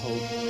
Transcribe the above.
hope